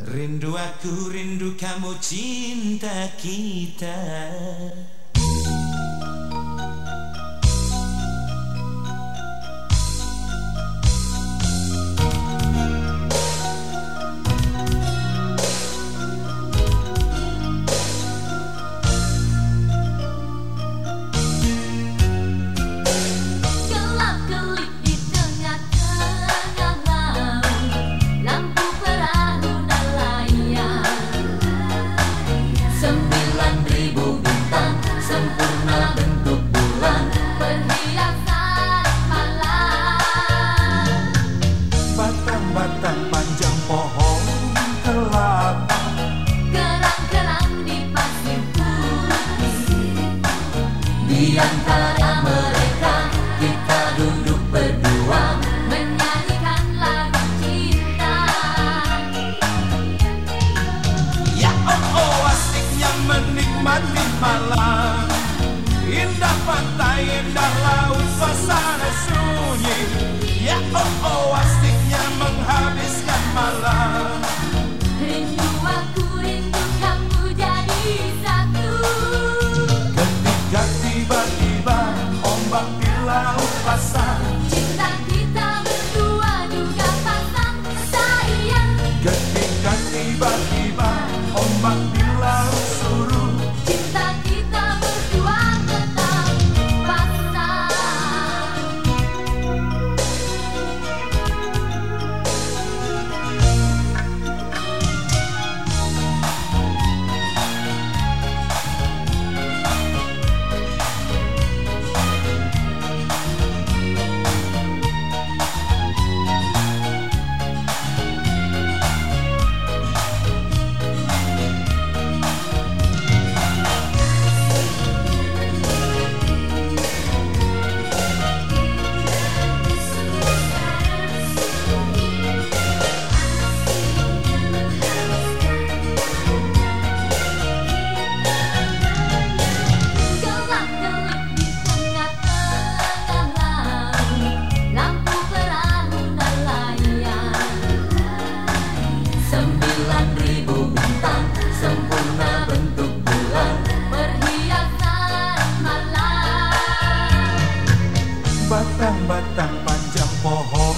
Rindu aku rindu kamu cinta kita. pantai indah laut suasana sunyi. Ya oh oh astiknya menghabiskan malam. Rindu aku rindu kamu jadi satu. Ketika tiba-tiba ombak di laut pasang batang-batang panjang pohon.